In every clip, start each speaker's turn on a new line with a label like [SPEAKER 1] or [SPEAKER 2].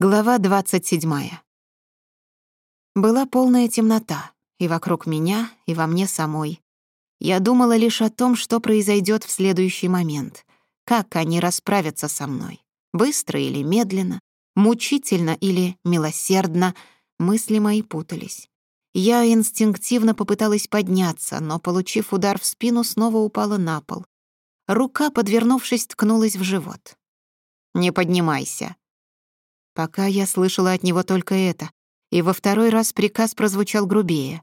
[SPEAKER 1] Глава 27. Была полная темнота, и вокруг меня, и во мне самой. Я думала лишь о том, что произойдет в следующий момент, как они расправятся со мной, быстро или медленно, мучительно или милосердно, мысли мои путались. Я инстинктивно попыталась подняться, но, получив удар в спину, снова упала на пол. Рука, подвернувшись, ткнулась в живот. «Не поднимайся», Пока я слышала от него только это, и во второй раз приказ прозвучал грубее.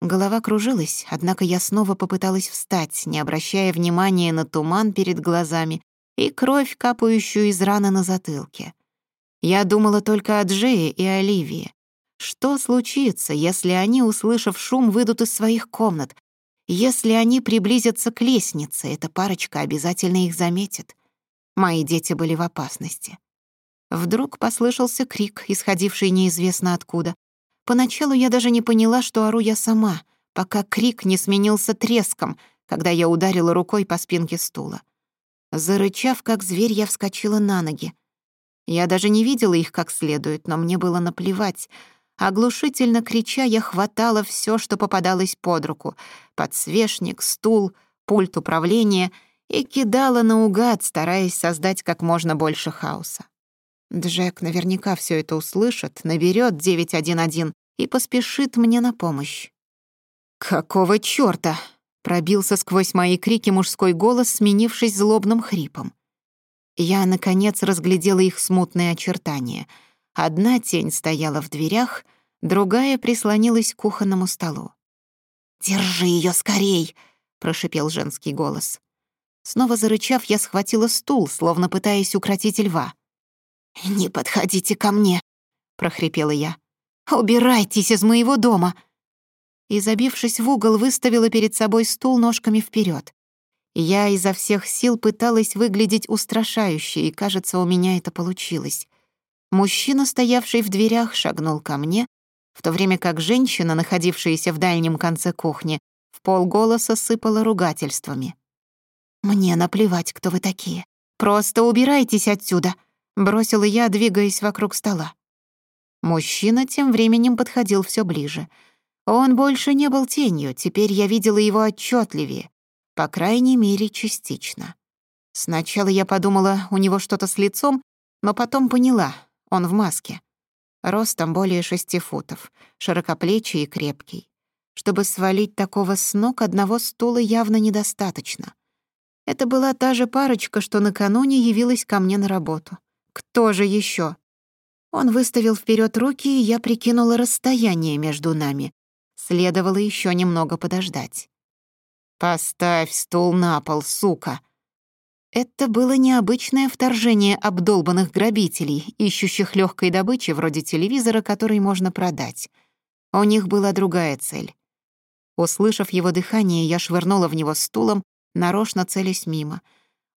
[SPEAKER 1] Голова кружилась, однако я снова попыталась встать, не обращая внимания на туман перед глазами и кровь, капающую из раны на затылке. Я думала только о Джее и Оливии. Что случится, если они, услышав шум, выйдут из своих комнат? Если они приблизятся к лестнице, эта парочка обязательно их заметит. Мои дети были в опасности. Вдруг послышался крик, исходивший неизвестно откуда. Поначалу я даже не поняла, что ору я сама, пока крик не сменился треском, когда я ударила рукой по спинке стула. Зарычав, как зверь, я вскочила на ноги. Я даже не видела их как следует, но мне было наплевать. Оглушительно крича, я хватала все, что попадалось под руку — подсвечник, стул, пульт управления — и кидала наугад, стараясь создать как можно больше хаоса. Джек наверняка все это услышит, наберет 911 и поспешит мне на помощь. «Какого чёрта?» — пробился сквозь мои крики мужской голос, сменившись злобным хрипом. Я, наконец, разглядела их смутные очертания. Одна тень стояла в дверях, другая прислонилась к кухонному столу. «Держи ее скорей!» — прошипел женский голос. Снова зарычав, я схватила стул, словно пытаясь укротить льва. «Не подходите ко мне!» — прохрипела я. «Убирайтесь из моего дома!» И, забившись в угол, выставила перед собой стул ножками вперед. Я изо всех сил пыталась выглядеть устрашающе, и, кажется, у меня это получилось. Мужчина, стоявший в дверях, шагнул ко мне, в то время как женщина, находившаяся в дальнем конце кухни, в полголоса сыпала ругательствами. «Мне наплевать, кто вы такие. Просто убирайтесь отсюда!» бросила я, двигаясь вокруг стола. Мужчина тем временем подходил все ближе. Он больше не был тенью, теперь я видела его отчетливее, по крайней мере, частично. Сначала я подумала, у него что-то с лицом, но потом поняла, он в маске. Ростом более шести футов, широкоплечий и крепкий. Чтобы свалить такого с ног, одного стула явно недостаточно. Это была та же парочка, что накануне явилась ко мне на работу — кто же еще. Он выставил вперед руки, и я прикинула расстояние между нами. Следовало еще немного подождать. «Поставь стул на пол, сука!» Это было необычное вторжение обдолбанных грабителей, ищущих легкой добычи вроде телевизора, который можно продать. У них была другая цель. Услышав его дыхание, я швырнула в него стулом, нарочно целясь мимо.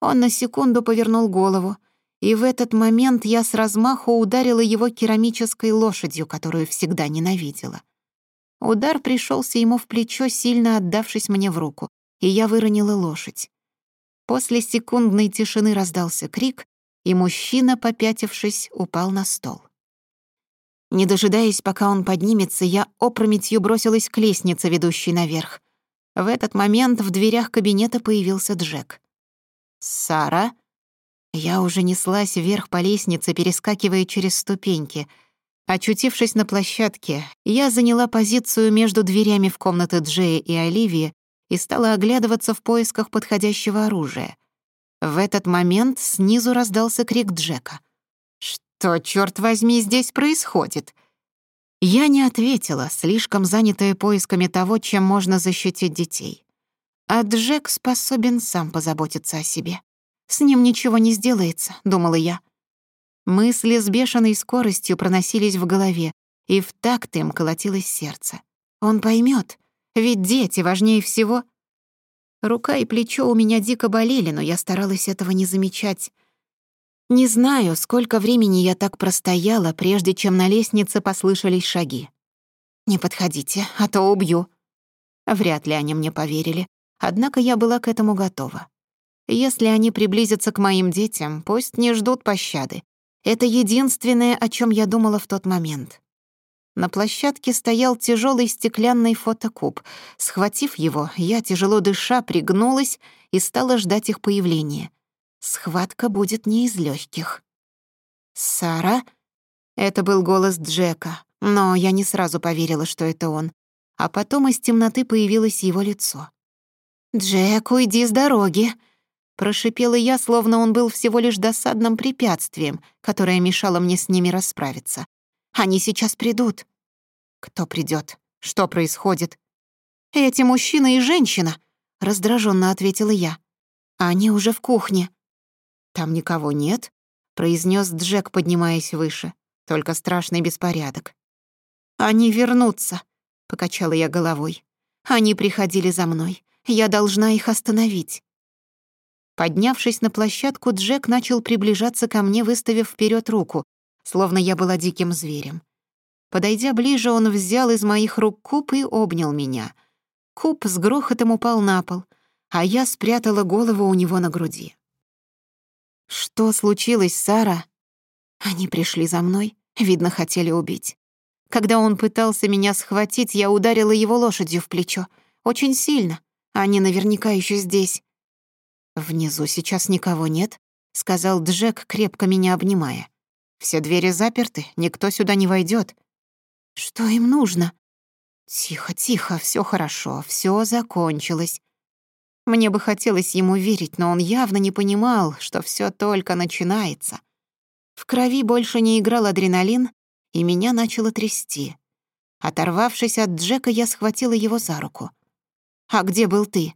[SPEAKER 1] Он на секунду повернул голову, и в этот момент я с размаху ударила его керамической лошадью, которую всегда ненавидела. Удар пришелся ему в плечо, сильно отдавшись мне в руку, и я выронила лошадь. После секундной тишины раздался крик, и мужчина, попятившись, упал на стол. Не дожидаясь, пока он поднимется, я опрометью бросилась к лестнице, ведущей наверх. В этот момент в дверях кабинета появился Джек. «Сара?» Я уже неслась вверх по лестнице, перескакивая через ступеньки. Очутившись на площадке, я заняла позицию между дверями в комнаты Джея и Оливии и стала оглядываться в поисках подходящего оружия. В этот момент снизу раздался крик Джека. «Что, черт возьми, здесь происходит?» Я не ответила, слишком занятая поисками того, чем можно защитить детей. А Джек способен сам позаботиться о себе. С ним ничего не сделается, думала я. Мысли с бешеной скоростью проносились в голове, и в такт им колотилось сердце. Он поймет, ведь дети важнее всего. Рука и плечо у меня дико болели, но я старалась этого не замечать. Не знаю, сколько времени я так простояла, прежде чем на лестнице послышались шаги. «Не подходите, а то убью». Вряд ли они мне поверили, однако я была к этому готова. Если они приблизятся к моим детям, пусть не ждут пощады. Это единственное, о чем я думала в тот момент. На площадке стоял тяжелый стеклянный фотокуб. Схватив его, я, тяжело дыша, пригнулась и стала ждать их появления. Схватка будет не из легких. «Сара?» Это был голос Джека, но я не сразу поверила, что это он. А потом из темноты появилось его лицо. «Джек, уйди с дороги!» Прошипела я, словно он был всего лишь досадным препятствием, которое мешало мне с ними расправиться. «Они сейчас придут». «Кто придет? Что происходит?» «Эти мужчина и женщина», — раздраженно ответила я. «Они уже в кухне». «Там никого нет», — произнес Джек, поднимаясь выше. «Только страшный беспорядок». «Они вернутся», — покачала я головой. «Они приходили за мной. Я должна их остановить». Поднявшись на площадку, Джек начал приближаться ко мне, выставив вперед руку, словно я была диким зверем. Подойдя ближе, он взял из моих рук куб и обнял меня. Куб с грохотом упал на пол, а я спрятала голову у него на груди. «Что случилось, Сара?» Они пришли за мной, видно, хотели убить. Когда он пытался меня схватить, я ударила его лошадью в плечо. Очень сильно. Они наверняка еще здесь. «Внизу сейчас никого нет», — сказал Джек, крепко меня обнимая. «Все двери заперты, никто сюда не войдет. «Что им нужно?» «Тихо, тихо, все хорошо, все закончилось». Мне бы хотелось ему верить, но он явно не понимал, что все только начинается. В крови больше не играл адреналин, и меня начало трясти. Оторвавшись от Джека, я схватила его за руку. «А где был ты?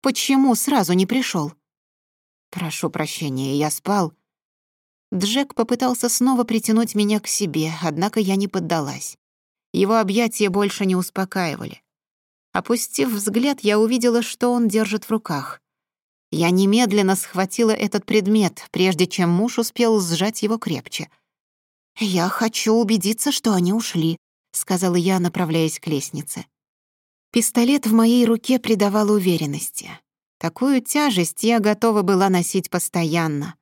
[SPEAKER 1] Почему сразу не пришел? «Прошу прощения, я спал». Джек попытался снова притянуть меня к себе, однако я не поддалась. Его объятия больше не успокаивали. Опустив взгляд, я увидела, что он держит в руках. Я немедленно схватила этот предмет, прежде чем муж успел сжать его крепче. «Я хочу убедиться, что они ушли», — сказала я, направляясь к лестнице. Пистолет в моей руке придавал уверенности. Такую тяжесть я готова была носить постоянно.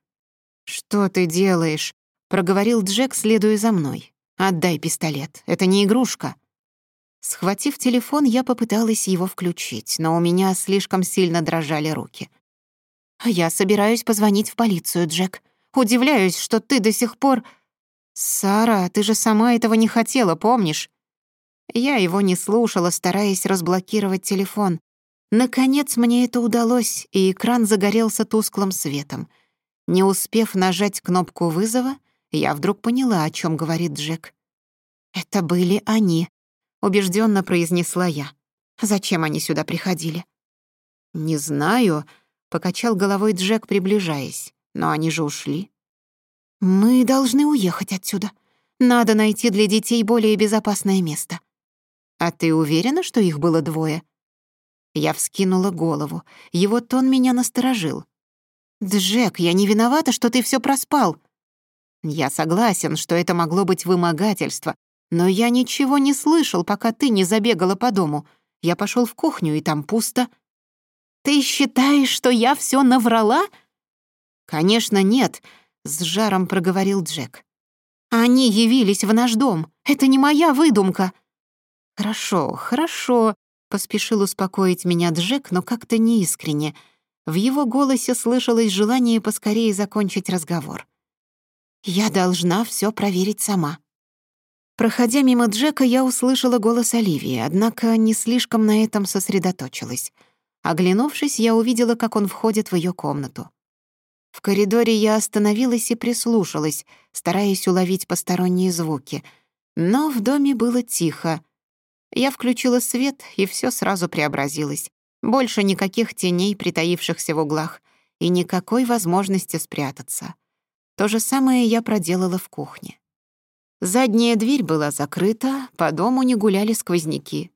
[SPEAKER 1] «Что ты делаешь?» — проговорил Джек, следуя за мной. «Отдай пистолет, это не игрушка». Схватив телефон, я попыталась его включить, но у меня слишком сильно дрожали руки. «Я собираюсь позвонить в полицию, Джек. Удивляюсь, что ты до сих пор...» «Сара, ты же сама этого не хотела, помнишь?» Я его не слушала, стараясь разблокировать телефон. Наконец мне это удалось, и экран загорелся тусклым светом. Не успев нажать кнопку вызова, я вдруг поняла, о чем говорит Джек. «Это были они», — убежденно произнесла я. «Зачем они сюда приходили?» «Не знаю», — покачал головой Джек, приближаясь. «Но они же ушли». «Мы должны уехать отсюда. Надо найти для детей более безопасное место». «А ты уверена, что их было двое?» Я вскинула голову. Его тон меня насторожил. «Джек, я не виновата, что ты все проспал». Я согласен, что это могло быть вымогательство, но я ничего не слышал, пока ты не забегала по дому. Я пошел в кухню, и там пусто. Ты считаешь, что я все наврала? Конечно, нет, с жаром проговорил Джек. Они явились в наш дом. Это не моя выдумка. Хорошо, хорошо, поспешил успокоить меня Джек, но как-то неискренне. В его голосе слышалось желание поскорее закончить разговор. Я должна все проверить сама. Проходя мимо Джека, я услышала голос Оливии, однако не слишком на этом сосредоточилась. Оглянувшись, я увидела, как он входит в ее комнату. В коридоре я остановилась и прислушалась, стараясь уловить посторонние звуки. Но в доме было тихо. Я включила свет, и все сразу преобразилось. Больше никаких теней, притаившихся в углах, и никакой возможности спрятаться. То же самое я проделала в кухне. Задняя дверь была закрыта, по дому не гуляли сквозняки.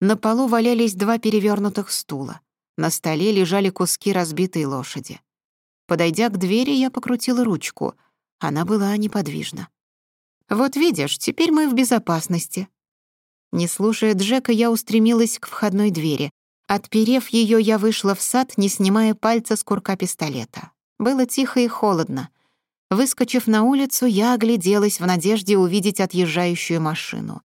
[SPEAKER 1] На полу валялись два перевернутых стула. На столе лежали куски разбитой лошади. Подойдя к двери, я покрутила ручку. Она была неподвижна. «Вот видишь, теперь мы в безопасности», не слушая Джека, я устремилась к входной двери. Отперев ее, я вышла в сад, не снимая пальца с курка пистолета. Было тихо и холодно. Выскочив на улицу, я огляделась в надежде увидеть отъезжающую машину.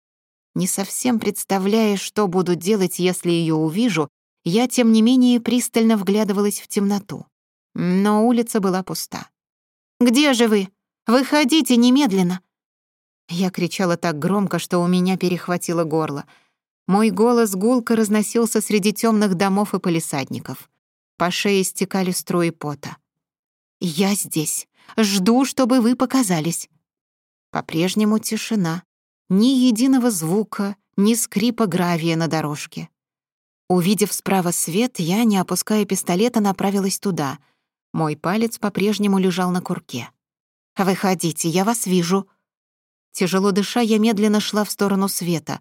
[SPEAKER 1] Не совсем представляя, что буду делать, если ее увижу, я, тем не менее, пристально вглядывалась в темноту. Но улица была пуста. «Где же вы? Выходите немедленно! Я кричала так громко, что у меня перехватило горло. Мой голос гулко разносился среди темных домов и полисадников. По шее стекали струи пота. «Я здесь. Жду, чтобы вы показались». По-прежнему тишина. Ни единого звука, ни скрипа гравия на дорожке. Увидев справа свет, я, не опуская пистолета, направилась туда. Мой палец по-прежнему лежал на курке. «Выходите, я вас вижу», Тяжело дыша, я медленно шла в сторону света.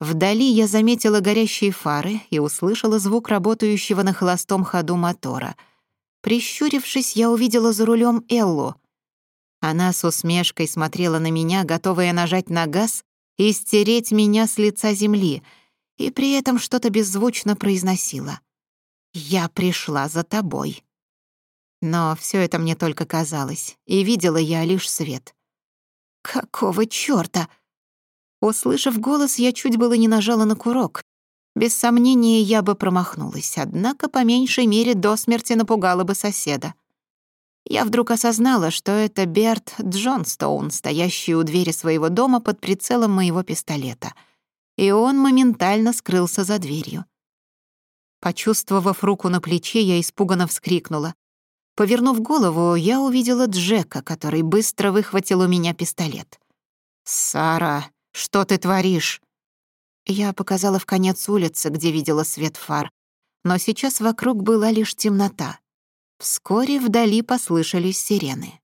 [SPEAKER 1] Вдали я заметила горящие фары и услышала звук работающего на холостом ходу мотора. Прищурившись, я увидела за рулем Эллу. Она с усмешкой смотрела на меня, готовая нажать на газ и стереть меня с лица земли, и при этом что-то беззвучно произносила. «Я пришла за тобой». Но все это мне только казалось, и видела я лишь свет — Какого чёрта? Услышав голос, я чуть было не нажала на курок. Без сомнения, я бы промахнулась, однако по меньшей мере до смерти напугала бы соседа. Я вдруг осознала, что это Берт Джонстоун, стоящий у двери своего дома под прицелом моего пистолета. И он моментально скрылся за дверью. Почувствовав руку на плече, я испуганно вскрикнула. Повернув голову, я увидела Джека, который быстро выхватил у меня пистолет. «Сара, что ты творишь?» Я показала в конец улицы, где видела свет фар, но сейчас вокруг была лишь темнота. Вскоре вдали послышались сирены.